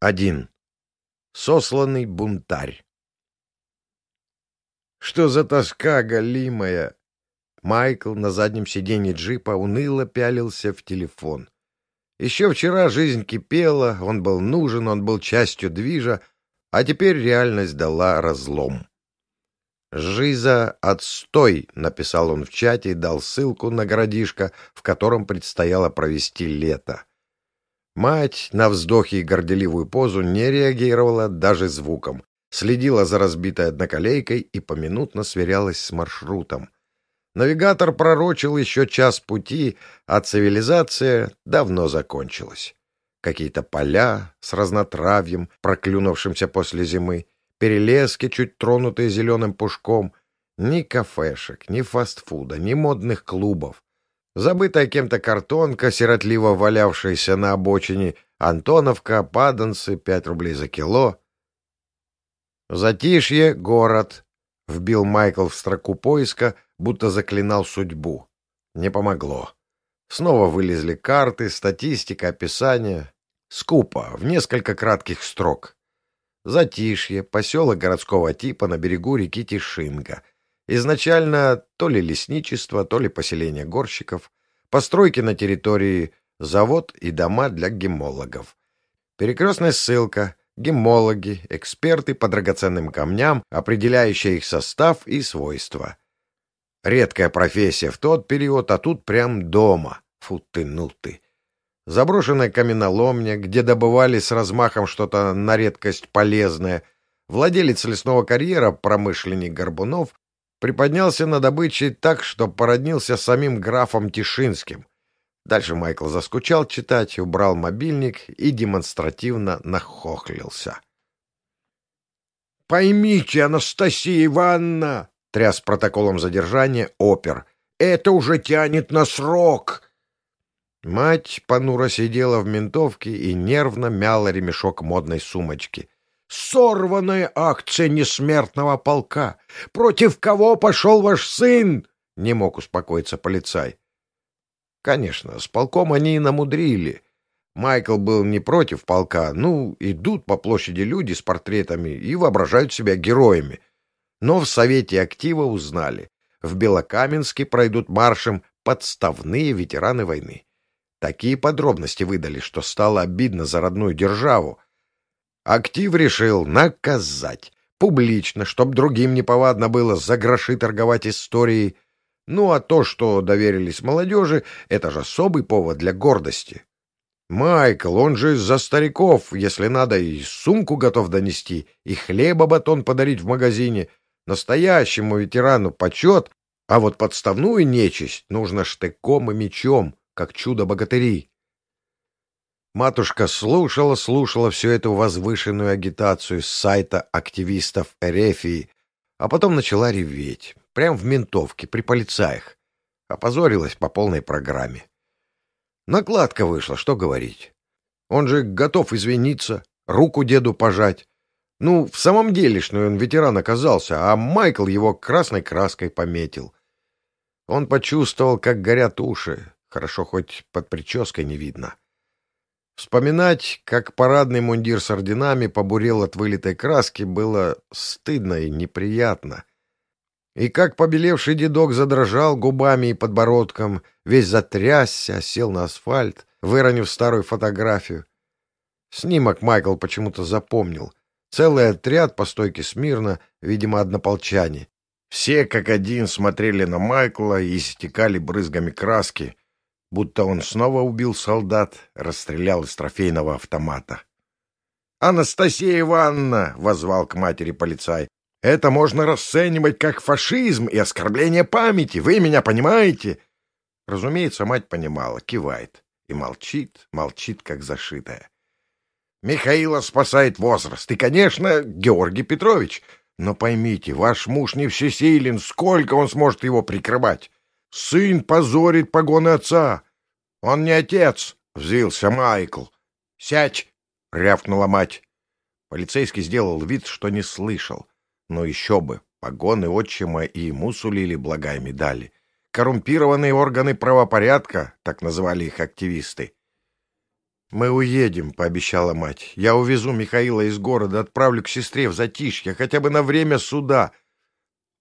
Один. Сосланный бунтарь. Что за тоска голимая? Майкл на заднем сиденье джипа уныло пялился в телефон. Еще вчера жизнь кипела, он был нужен, он был частью движа, а теперь реальность дала разлом. «Жиза, отстой!» — написал он в чате и дал ссылку на городишко, в котором предстояло провести лето. Мать на вздохи и горделивую позу не реагировала даже звуком, следила за разбитой одноколейкой и поминутно сверялась с маршрутом. Навигатор пророчил еще час пути, а цивилизация давно закончилась. Какие-то поля с разнотравьем, проклюнувшимся после зимы, перелески, чуть тронутые зеленым пушком, ни кафешек, ни фастфуда, ни модных клубов. Забытая кем-то картонка, сиротливо валявшаяся на обочине, Антоновка, паданцы, пять рублей за кило. «Затишье, город», — вбил Майкл в строку поиска, будто заклинал судьбу. Не помогло. Снова вылезли карты, статистика, описание. Скупо, в несколько кратких строк. Затишье, поселок городского типа на берегу реки Тишинга — Изначально то ли лесничество, то ли поселение горщиков, постройки на территории, завод и дома для гемологов. Перекрестная ссылка, гемологи, эксперты по драгоценным камням, определяющие их состав и свойства. Редкая профессия в тот период, а тут прям дома. Фу ты, ты. Заброшенная каменоломня, где добывали с размахом что-то на редкость полезное. Владелец лесного карьера, промышленник Горбунов, приподнялся на добыче так, что породнился с самим графом Тишинским. Дальше Майкл заскучал читать, убрал мобильник и демонстративно нахохлился. «Поймите, Анастасия Ивановна!» — тряс протоколом задержания опер. «Это уже тянет на срок!» Мать понуро сидела в ментовке и нервно мяла ремешок модной сумочки — Сорванная акция несмертного полка. Против кого пошел ваш сын? Не мог успокоиться полицай. Конечно, с полком они и намудрили. Майкл был не против полка. Ну, идут по площади люди с портретами и воображают себя героями. Но в Совете актива узнали. В Белокаменске пройдут маршем подставные ветераны войны. Такие подробности выдали, что стало обидно за родную державу. Актив решил наказать. Публично, чтоб другим неповадно было за гроши торговать историей. Ну а то, что доверились молодежи, это же особый повод для гордости. Майкл, он же за стариков, если надо, и сумку готов донести, и хлеба батон подарить в магазине. Настоящему ветерану почет, а вот подставную нечисть нужно штыком и мечом, как чудо богатырей. Матушка слушала, слушала всю эту возвышенную агитацию с сайта активистов Эрефии, а потом начала реветь, прямо в ментовке, при полицаях. Опозорилась по полной программе. Накладка вышла, что говорить. Он же готов извиниться, руку деду пожать. Ну, в самом делешную он ветеран оказался, а Майкл его красной краской пометил. Он почувствовал, как горят уши. Хорошо, хоть под прической не видно. — Вспоминать, как парадный мундир с орденами побурел от вылитой краски, было стыдно и неприятно. И как побелевший дедок задрожал губами и подбородком, весь затрясся, сел на асфальт, выронив старую фотографию. Снимок Майкл почему-то запомнил. Целый отряд по стойке смирно, видимо, однополчане. Все как один смотрели на Майкла и истекали брызгами краски — будто он снова убил солдат, расстрелял из трофейного автомата. «Анастасия Ивановна!» — возвал к матери полицай. «Это можно расценивать как фашизм и оскорбление памяти. Вы меня понимаете?» Разумеется, мать понимала, кивает. И молчит, молчит, как зашитая. «Михаила спасает возраст. И, конечно, Георгий Петрович. Но поймите, ваш муж не всесилен. Сколько он сможет его прикрывать? Сын позорит погоны отца. Он не отец, взвился Майкл. Сядь, рявкнула мать. Полицейский сделал вид, что не слышал. Но еще бы, погоны отчима и ему сулили благая медали. Коррумпированные органы правопорядка, так называли их активисты. «Мы уедем», — пообещала мать. «Я увезу Михаила из города, отправлю к сестре в затишье, хотя бы на время суда».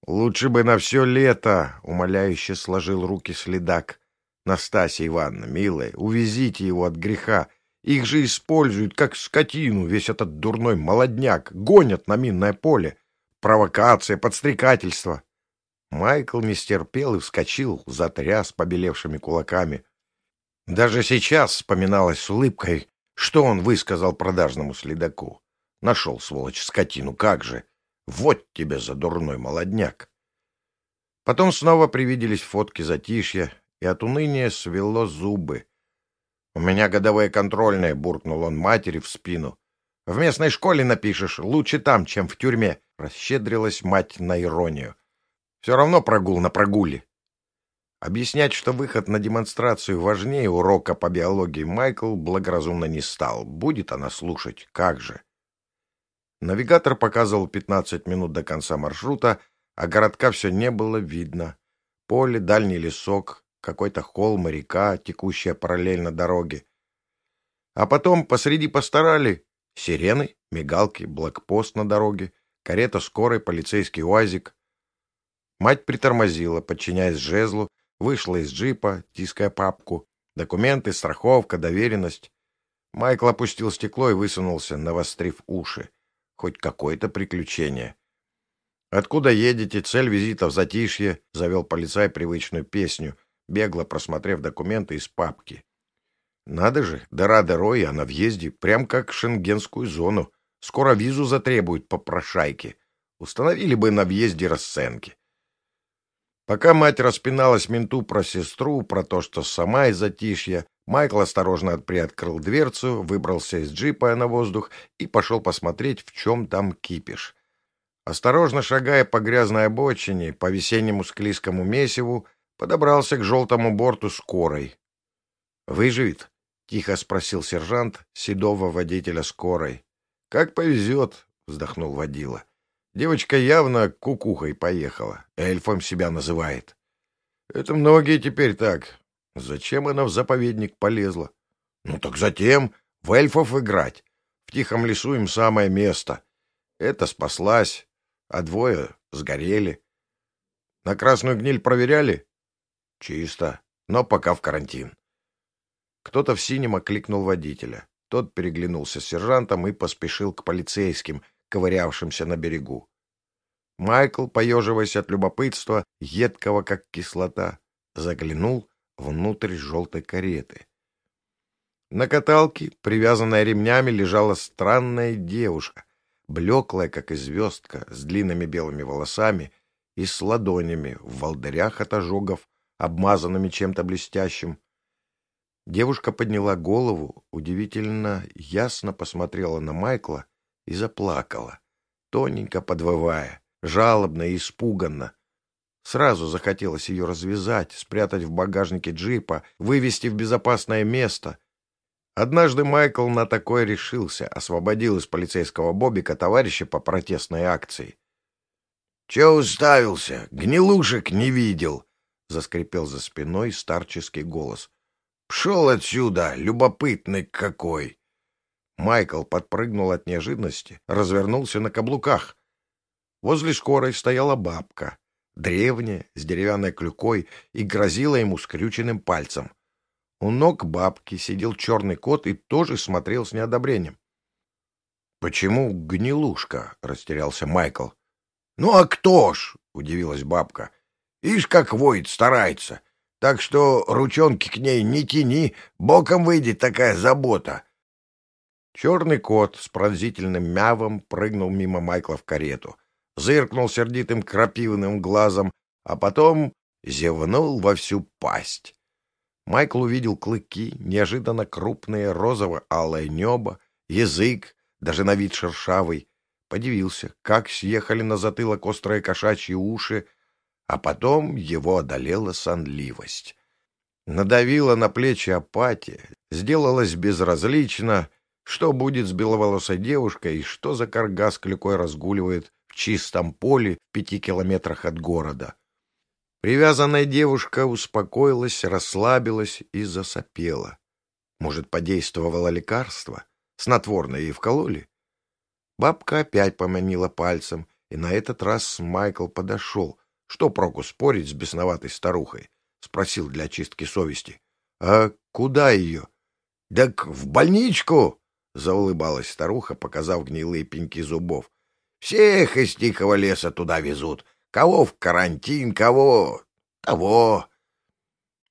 «Лучше бы на все лето», — умоляюще сложил руки следак. «Настасья Ивановна, милая, увезите его от греха. Их же используют, как скотину, весь этот дурной молодняк, гонят на минное поле. Провокация, подстрекательство». Майкл не стерпел и вскочил, затряс побелевшими кулаками. Даже сейчас вспоминалось с улыбкой, что он высказал продажному следаку. Нашел, сволочь, скотину, как же! Вот тебе за дурной молодняк! Потом снова привиделись фотки затишья, и от уныния свело зубы. «У меня годовое контрольное», — буркнул он матери в спину. «В местной школе напишешь, лучше там, чем в тюрьме», — расщедрилась мать на иронию. «Все равно прогул на прогуле». Объяснять, что выход на демонстрацию важнее урока по биологии, Майкл благоразумно не стал. Будет она слушать, как же. Навигатор показывал 15 минут до конца маршрута, а городка все не было видно. Поле, дальний лесок, какой-то холм, река, текущая параллельно дороге. А потом посреди постарали сирены, мигалки, блокпост на дороге, карета скорой, полицейский уазик. Мать притормозила, подчиняясь жезлу, Вышла из джипа, тиская папку. Документы, страховка, доверенность. Майкл опустил стекло и высунулся, навострив уши. Хоть какое-то приключение. «Откуда едете? Цель визита в затишье?» — завел полицай привычную песню, бегло просмотрев документы из папки. «Надо же, дыра дырой, а на въезде, прям как в шенгенскую зону. Скоро визу затребуют по прошайке. Установили бы на въезде расценки. Пока мать распиналась менту про сестру, про то, что сама из затишья, Майкл осторожно приоткрыл дверцу, выбрался из джипа на воздух и пошел посмотреть, в чем там кипиш. Осторожно шагая по грязной обочине, по весеннему склизкому месиву, подобрался к желтому борту скорой. «Выживет?» — тихо спросил сержант седого водителя скорой. «Как повезет», — вздохнул водила. Девочка явно кукухой поехала. Эльфом себя называет. Это многие теперь так. Зачем она в заповедник полезла? Ну так затем в эльфов играть. В тихом лесу им самое место. Это спаслась, а двое сгорели. На красную гниль проверяли? Чисто, но пока в карантин. Кто-то в синем окликнул водителя. Тот переглянулся с сержантом и поспешил к полицейским — ковырявшимся на берегу. Майкл, поеживаясь от любопытства, едкого как кислота, заглянул внутрь желтой кареты. На каталке, привязанная ремнями, лежала странная девушка, блеклая, как и звездка, с длинными белыми волосами и с ладонями в волдырях от ожогов, обмазанными чем-то блестящим. Девушка подняла голову, удивительно ясно посмотрела на Майкла и заплакала, тоненько подвывая, жалобно и испуганно. Сразу захотелось ее развязать, спрятать в багажнике джипа, вывести в безопасное место. Однажды Майкл на такое решился, освободил из полицейского бобика товарища по протестной акции. — Че уставился? Гнилушек не видел! — заскрипел за спиной старческий голос. — Пшел отсюда, любопытный какой! Майкл подпрыгнул от неожиданности, развернулся на каблуках. Возле скорой стояла бабка, древняя, с деревянной клюкой, и грозила ему скрюченным пальцем. У ног бабки сидел черный кот и тоже смотрел с неодобрением. — Почему гнилушка? — растерялся Майкл. — Ну а кто ж? — удивилась бабка. — Ишь, как воет, старается. Так что ручонки к ней не тяни, боком выйдет такая забота. Черный кот с пронзительным мявом прыгнул мимо Майкла в карету, зыркнул сердитым крапивным глазом, а потом зевнул во всю пасть. Майкл увидел клыки, неожиданно крупные, розово-алое небо, язык, даже на вид шершавый. Подивился, как съехали на затылок острые кошачьи уши, а потом его одолела сонливость. Надавила на плечи апатия, сделалась безразлично, что будет с беловолосой девушкой и что за карга с клюкой разгуливает чистом поле в пяти километрах от города? Привязанная девушка успокоилась, расслабилась и засопела. Может, подействовало лекарство? Снотворное и вкололи? Бабка опять поманила пальцем, и на этот раз Майкл подошел. Что проку спорить с бесноватой старухой? Спросил для очистки совести. — А куда ее? — Так в больничку! — заулыбалась старуха, показав гнилые пеньки зубов. — Всех из тихого леса туда везут. Кого в карантин, кого... того.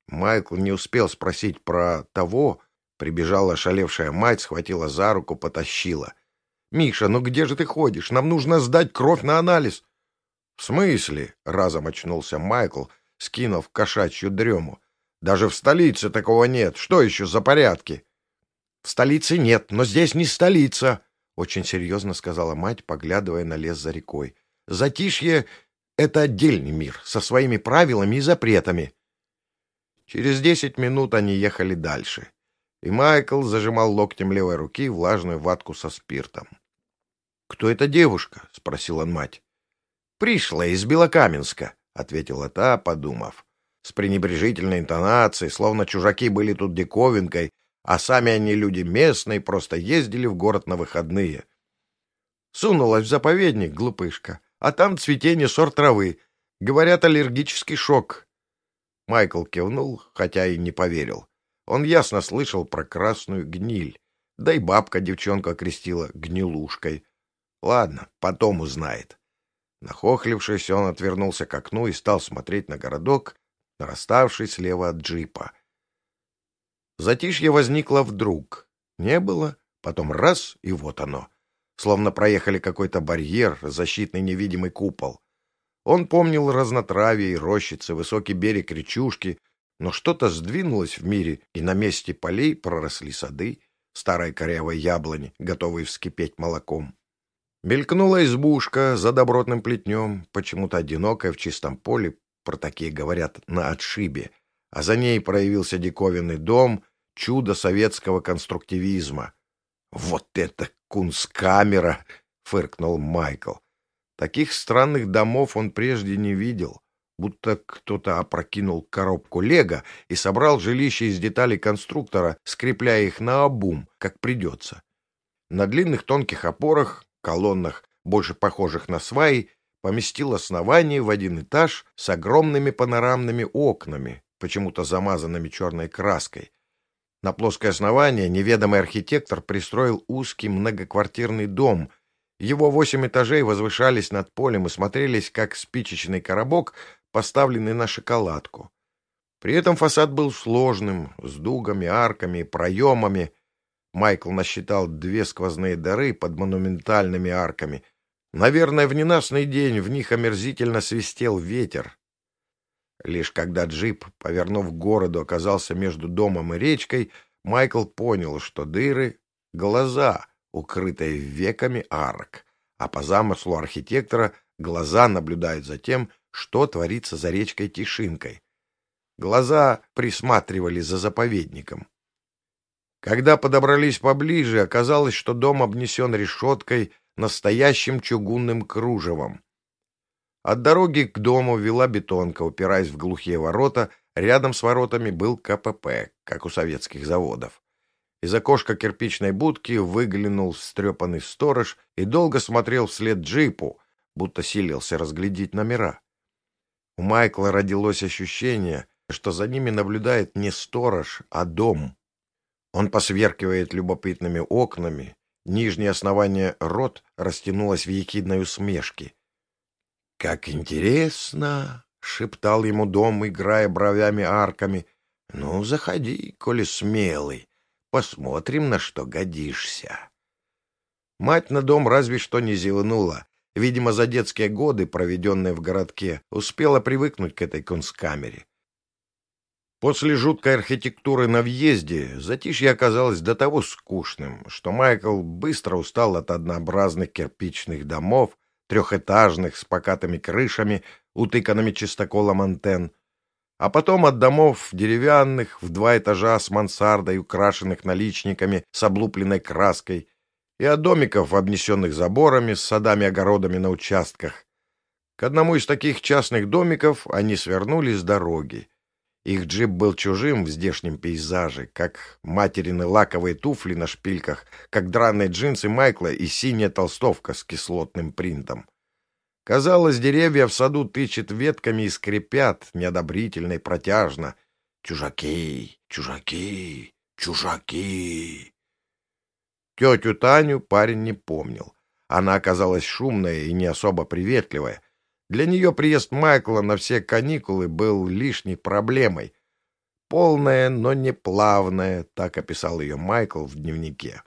Майкл не успел спросить про того, Прибежала ошалевшая мать, схватила за руку, потащила. — Миша, ну где же ты ходишь? Нам нужно сдать кровь на анализ. — В смысле? — разом очнулся Майкл, скинув кошачью дрему. — Даже в столице такого нет. Что еще за порядки? — В столице нет, но здесь не столица, — очень серьезно сказала мать, поглядывая на лес за рекой. — Затишье — это отдельный мир, со своими правилами и запретами. Через десять минут они ехали дальше. — и Майкл зажимал локтем левой руки влажную ватку со спиртом. — Кто эта девушка? — спросил он мать. — Пришла из Белокаменска, — ответила та, подумав. С пренебрежительной интонацией, словно чужаки были тут диковинкой, а сами они люди местные, просто ездили в город на выходные. Сунулась в заповедник, глупышка, а там цветение сорт травы. Говорят, аллергический шок. Майкл кивнул, хотя и не поверил. Он ясно слышал про красную гниль. Да и бабка девчонка окрестила гнилушкой. Ладно, потом узнает. Нахохлившись, он отвернулся к окну и стал смотреть на городок, нараставший слева от джипа. Затишье возникло вдруг. Не было, потом раз — и вот оно. Словно проехали какой-то барьер, защитный невидимый купол. Он помнил разнотравие и рощицы, высокий берег речушки, но что-то сдвинулось в мире, и на месте полей проросли сады, старые корявые яблони, готовые вскипеть молоком. Мелькнула избушка за добротным плетнем, почему-то одинокая в чистом поле, про такие говорят, на отшибе, а за ней проявился диковинный дом, чудо советского конструктивизма. «Вот это кунсткамера!» — фыркнул Майкл. Таких странных домов он прежде не видел будто кто-то опрокинул коробку лего и собрал жилище из деталей конструктора, скрепляя их на обум, как придется. На длинных тонких опорах, колоннах, больше похожих на сваи, поместил основание в один этаж с огромными панорамными окнами, почему-то замазанными черной краской. На плоское основание неведомый архитектор пристроил узкий многоквартирный дом. Его восемь этажей возвышались над полем и смотрелись, как спичечный коробок поставленный на шоколадку. При этом фасад был сложным, с дугами, арками проемами. Майкл насчитал две сквозные дыры под монументальными арками. Наверное, в ненастный день в них омерзительно свистел ветер. Лишь когда джип, повернув к городу, оказался между домом и речкой, Майкл понял, что дыры — глаза, укрытые веками арок, а по замыслу архитектора глаза наблюдают за тем, что творится за речкой Тишинкой. Глаза присматривали за заповедником. Когда подобрались поближе, оказалось, что дом обнесен решеткой, настоящим чугунным кружевом. От дороги к дому вела бетонка, упираясь в глухие ворота. Рядом с воротами был КПП, как у советских заводов. Из окошка кирпичной будки выглянул встрепанный сторож и долго смотрел вслед джипу, будто силился разглядеть номера. У Майкла родилось ощущение, что за ними наблюдает не сторож, а дом. Он посверкивает любопытными окнами, нижнее основание рот растянулось в ехидной усмешке. — Как интересно! — шептал ему дом, играя бровями арками. — Ну, заходи, коли смелый, посмотрим, на что годишься. Мать на дом разве что не зевнула, Видимо, за детские годы, проведенные в городке, успела привыкнуть к этой кунсткамере. После жуткой архитектуры на въезде затишье оказалось до того скучным, что Майкл быстро устал от однообразных кирпичных домов, трехэтажных, с покатыми крышами, утыканными чистоколом антенн, а потом от домов деревянных в два этажа с мансардой, украшенных наличниками с облупленной краской, и от домиков, обнесенных заборами, с садами-огородами на участках. К одному из таких частных домиков они свернули с дороги. Их джип был чужим в здешнем пейзаже, как материны лаковые туфли на шпильках, как драные джинсы Майкла и синяя толстовка с кислотным принтом. Казалось, деревья в саду тычет ветками и скрипят неодобрительно и протяжно. «Чужаки! Чужаки! Чужаки!» Тетю Таню парень не помнил. Она оказалась шумная и не особо приветливая. Для нее приезд Майкла на все каникулы был лишней проблемой. Полная, но не плавная, так описал ее Майкл в дневнике.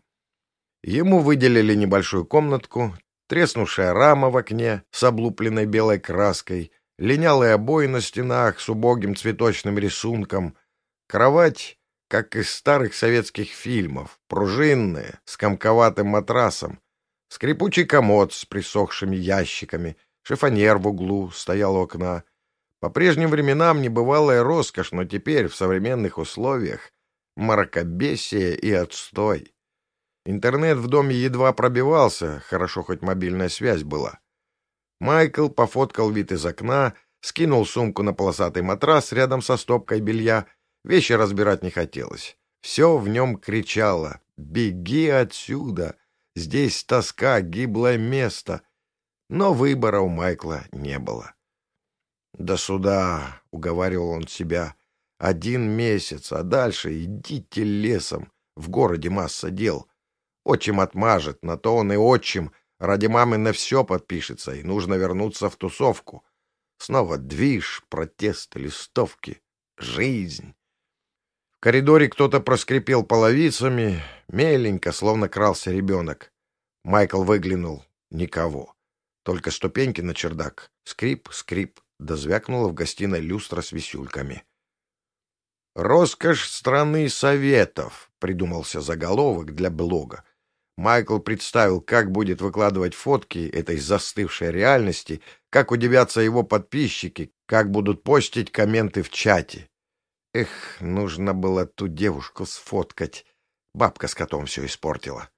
Ему выделили небольшую комнатку, треснувшая рама в окне с облупленной белой краской, линялые обои на стенах с убогим цветочным рисунком, кровать, как из старых советских фильмов, пружинная, с комковатым матрасом, скрипучий комод с присохшими ящиками — Шифонер в углу стоял у окна. По прежним временам небывалая роскошь, но теперь, в современных условиях, мракобесие и отстой. Интернет в доме едва пробивался, хорошо хоть мобильная связь была. Майкл пофоткал вид из окна, скинул сумку на полосатый матрас рядом со стопкой белья. Вещи разбирать не хотелось. Все в нем кричало «Беги отсюда! Здесь тоска, гиблое место!» Но выбора у Майкла не было. «До суда», — уговаривал он себя, — «один месяц, а дальше идите лесом, в городе масса дел. Отчим отмажет, на то он и отчим, ради мамы на все подпишется, и нужно вернуться в тусовку. Снова движ, протест, листовки, жизнь». В коридоре кто-то проскрипел половицами, меленько, словно крался ребенок. Майкл выглянул. Никого. Только ступеньки на чердак. Скрип, скрип, да звякнула в гостиной люстра с висюльками. «Роскошь страны советов», — придумался заголовок для блога. Майкл представил, как будет выкладывать фотки этой застывшей реальности, как удивятся его подписчики, как будут постить комменты в чате. Эх, нужно было ту девушку сфоткать. Бабка с котом все испортила.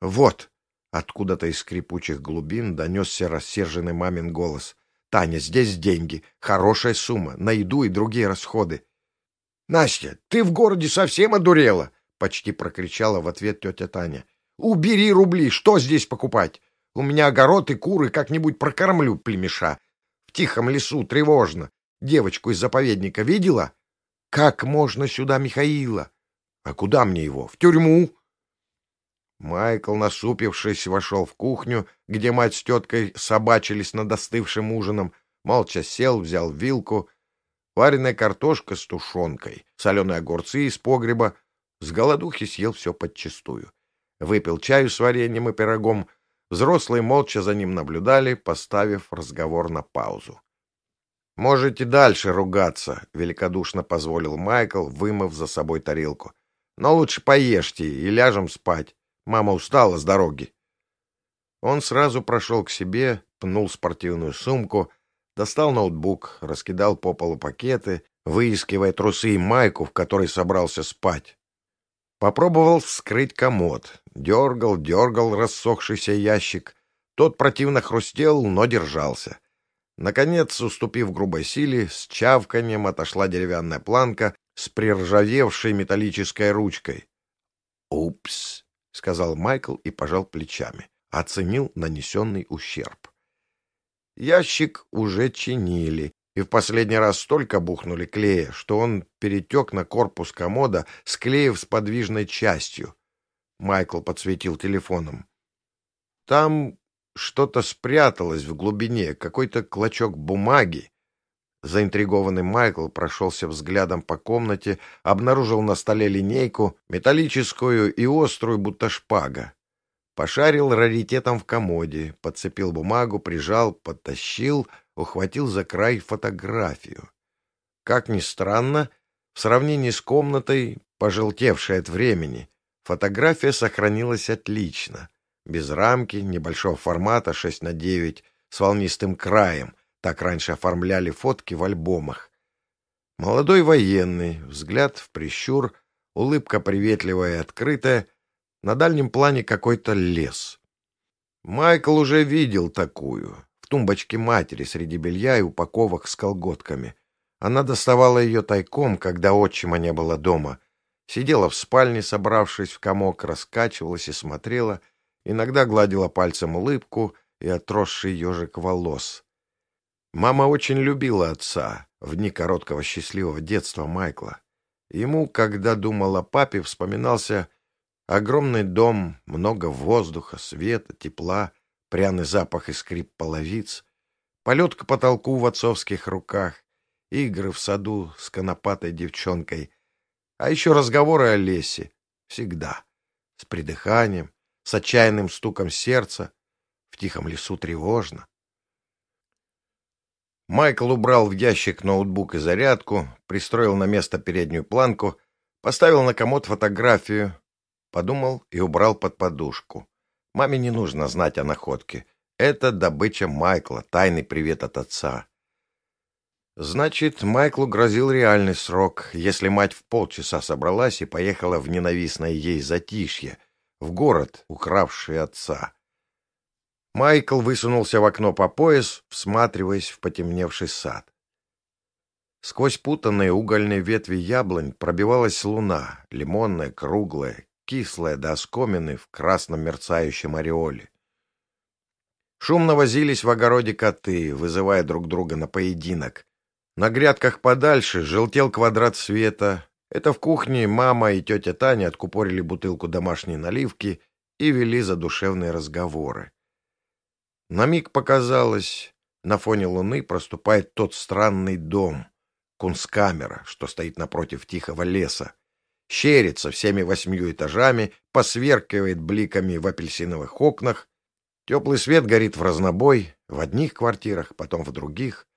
«Вот», Откуда-то из скрипучих глубин донесся рассерженный мамин голос. «Таня, здесь деньги. Хорошая сумма. На еду и другие расходы». «Настя, ты в городе совсем одурела?» — почти прокричала в ответ тетя Таня. «Убери рубли. Что здесь покупать? У меня огород и куры. Как-нибудь прокормлю племеша. В тихом лесу тревожно. Девочку из заповедника видела? Как можно сюда Михаила? А куда мне его? В тюрьму?» Майкл, насупившись, вошел в кухню, где мать с теткой собачились над остывшим ужином, молча сел, взял вилку. Вареная картошка с тушенкой, соленые огурцы из погреба. С голодухи съел все подчистую. Выпил чаю с вареньем и пирогом. Взрослые молча за ним наблюдали, поставив разговор на паузу. «Можете дальше ругаться», — великодушно позволил Майкл, вымыв за собой тарелку. «Но лучше поешьте и ляжем спать. Мама устала с дороги. Он сразу прошел к себе, пнул спортивную сумку, достал ноутбук, раскидал по полу пакеты, выискивая трусы и майку, в которой собрался спать. Попробовал вскрыть комод. Дергал, дергал рассохшийся ящик. Тот противно хрустел, но держался. Наконец, уступив грубой силе, с чавканием отошла деревянная планка с приржавевшей металлической ручкой. «Упс!» — сказал Майкл и пожал плечами. Оценил нанесенный ущерб. Ящик уже чинили, и в последний раз столько бухнули клея, что он перетек на корпус комода, склеив с подвижной частью. Майкл подсветил телефоном. Там что-то спряталось в глубине, какой-то клочок бумаги. Заинтригованный Майкл прошелся взглядом по комнате, обнаружил на столе линейку, металлическую и острую, будто шпага. Пошарил раритетом в комоде, подцепил бумагу, прижал, подтащил, ухватил за край фотографию. Как ни странно, в сравнении с комнатой, пожелтевшей от времени, фотография сохранилась отлично. Без рамки, небольшого формата 6 на 9, с волнистым краем — так раньше оформляли фотки в альбомах. Молодой военный, взгляд в прищур, улыбка приветливая и открытая, на дальнем плане какой-то лес. Майкл уже видел такую, в тумбочке матери среди белья и упаковок с колготками. Она доставала ее тайком, когда отчима не было дома. Сидела в спальне, собравшись в комок, раскачивалась и смотрела, иногда гладила пальцем улыбку и отросший ежик волос. Мама очень любила отца в дни короткого счастливого детства Майкла. Ему, когда думал о папе, вспоминался огромный дом, много воздуха, света, тепла, пряный запах и скрип половиц, полет к потолку в отцовских руках, игры в саду с конопатой девчонкой, а еще разговоры о лесе. Всегда. С придыханием, с отчаянным стуком сердца. В тихом лесу тревожно. Майкл убрал в ящик ноутбук и зарядку, пристроил на место переднюю планку, поставил на комод фотографию, подумал и убрал под подушку. Маме не нужно знать о находке. Это добыча Майкла, тайный привет от отца. Значит, Майклу грозил реальный срок, если мать в полчаса собралась и поехала в ненавистное ей затишье, в город, укравший отца. Майкл высунулся в окно по пояс, всматриваясь в потемневший сад. Сквозь путанные угольные ветви яблонь пробивалась луна, лимонная, круглая, кислая до оскомины в красном мерцающем ореоле. Шумно возились в огороде коты, вызывая друг друга на поединок. На грядках подальше желтел квадрат света. Это в кухне мама и тетя Таня откупорили бутылку домашней наливки и вели задушевные разговоры. На миг показалось, на фоне луны проступает тот странный дом, кунсткамера, что стоит напротив тихого леса. Щерится всеми восьмью этажами, посверкивает бликами в апельсиновых окнах. Теплый свет горит в разнобой, в одних квартирах, потом в других.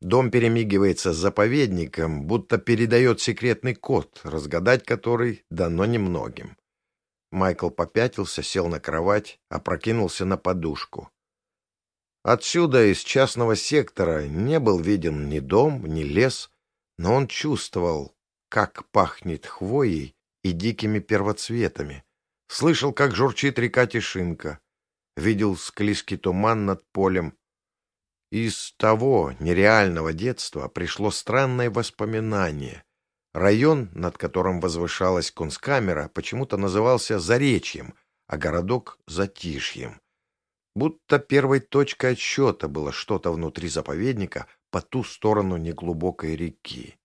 Дом перемигивается с заповедником, будто передает секретный код, разгадать который дано немногим. Майкл попятился, сел на кровать, опрокинулся на подушку. Отсюда, из частного сектора, не был виден ни дом, ни лес, но он чувствовал, как пахнет хвоей и дикими первоцветами, слышал, как журчит река Тишинка, видел склизкий туман над полем. Из того нереального детства пришло странное воспоминание. Район, над которым возвышалась конскамера, почему-то назывался Заречьем, а городок — Затишьем. Будто первой точкой отсчета было что-то внутри заповедника по ту сторону неглубокой реки.